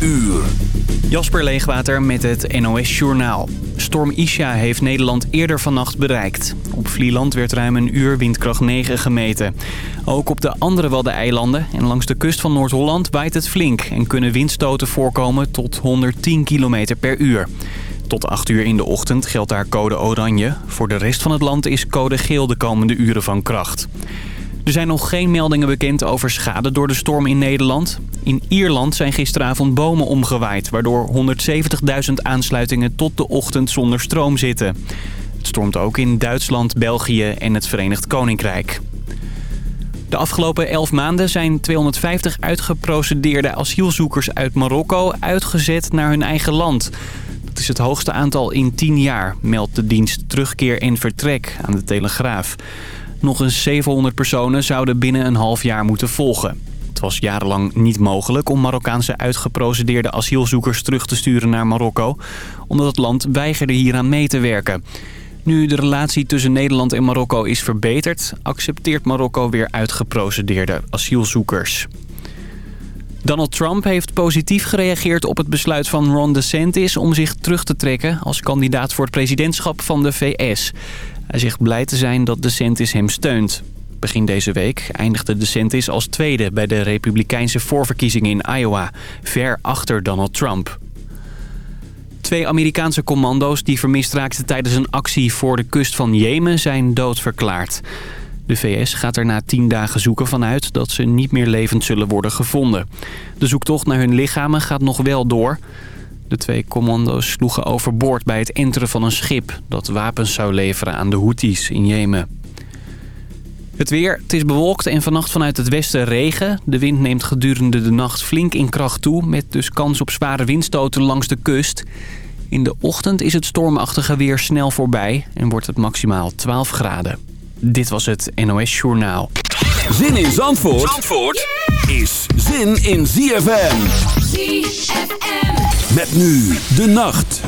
uur. Jasper Leegwater met het NOS Journaal. Storm Isha heeft Nederland eerder vannacht bereikt. Op Vlieland werd ruim een uur windkracht 9 gemeten. Ook op de andere Waddeneilanden en langs de kust van Noord-Holland waait het flink... en kunnen windstoten voorkomen tot 110 km per uur. Tot 8 uur in de ochtend geldt daar code oranje. Voor de rest van het land is code geel de komende uren van kracht. Er zijn nog geen meldingen bekend over schade door de storm in Nederland. In Ierland zijn gisteravond bomen omgewaaid... waardoor 170.000 aansluitingen tot de ochtend zonder stroom zitten. Het stormt ook in Duitsland, België en het Verenigd Koninkrijk. De afgelopen 11 maanden zijn 250 uitgeprocedeerde asielzoekers uit Marokko uitgezet naar hun eigen land. Dat is het hoogste aantal in 10 jaar, meldt de dienst Terugkeer en Vertrek aan de Telegraaf. Nog eens 700 personen zouden binnen een half jaar moeten volgen. Het was jarenlang niet mogelijk om Marokkaanse uitgeprocedeerde asielzoekers terug te sturen naar Marokko... omdat het land weigerde hieraan mee te werken. Nu de relatie tussen Nederland en Marokko is verbeterd... accepteert Marokko weer uitgeprocedeerde asielzoekers. Donald Trump heeft positief gereageerd op het besluit van Ron DeSantis... om zich terug te trekken als kandidaat voor het presidentschap van de VS. Hij zegt blij te zijn dat DeSantis hem steunt. Begin deze week eindigde DeSantis als tweede bij de republikeinse voorverkiezingen in Iowa, ver achter Donald Trump. Twee Amerikaanse commando's die vermist raakten tijdens een actie voor de kust van Jemen zijn doodverklaard. De VS gaat er na tien dagen zoeken vanuit dat ze niet meer levend zullen worden gevonden. De zoektocht naar hun lichamen gaat nog wel door. De twee commando's sloegen overboord bij het enteren van een schip... dat wapens zou leveren aan de Houthis in Jemen. Het weer, het is bewolkt en vannacht vanuit het westen regen. De wind neemt gedurende de nacht flink in kracht toe... met dus kans op zware windstoten langs de kust. In de ochtend is het stormachtige weer snel voorbij... en wordt het maximaal 12 graden. Dit was het NOS Journaal. Zin in Zandvoort, Zandvoort is zin in ZFM. ZFM. Met nu de nacht.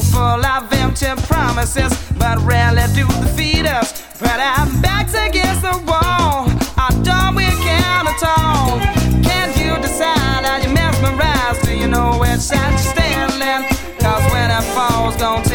full of empty promises, but rarely do the feed us. But I'm backed against the wall. I don't we can at all. Can you decide? Are you mesmerized? Do you know which side you're standing? Cause when it falls, don't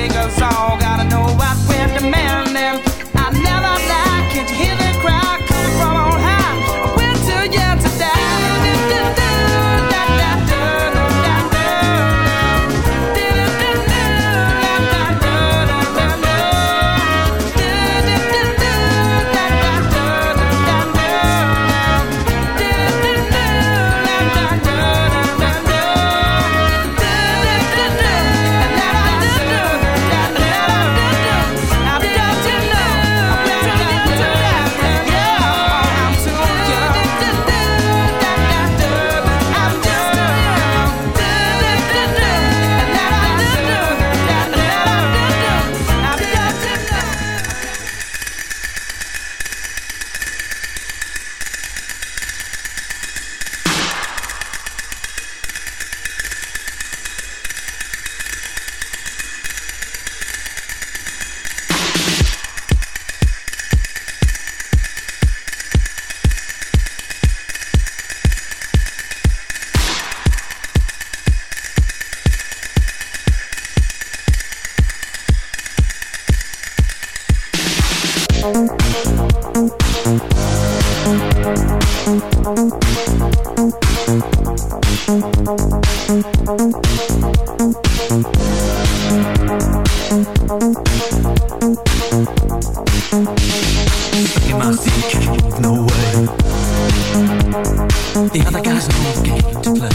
The other guy's know the game to play.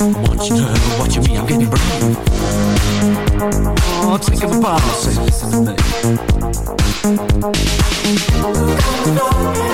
I want you to know what you mean, I'm getting brave. Oh, take him apart, say, listen to me. Come on,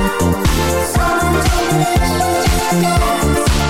Someone told me I'm just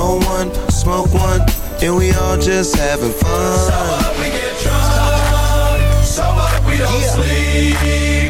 Roll one, smoke one, and we all just having fun. So up, we get drunk. So up, we don't yeah. sleep.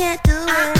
can't do it.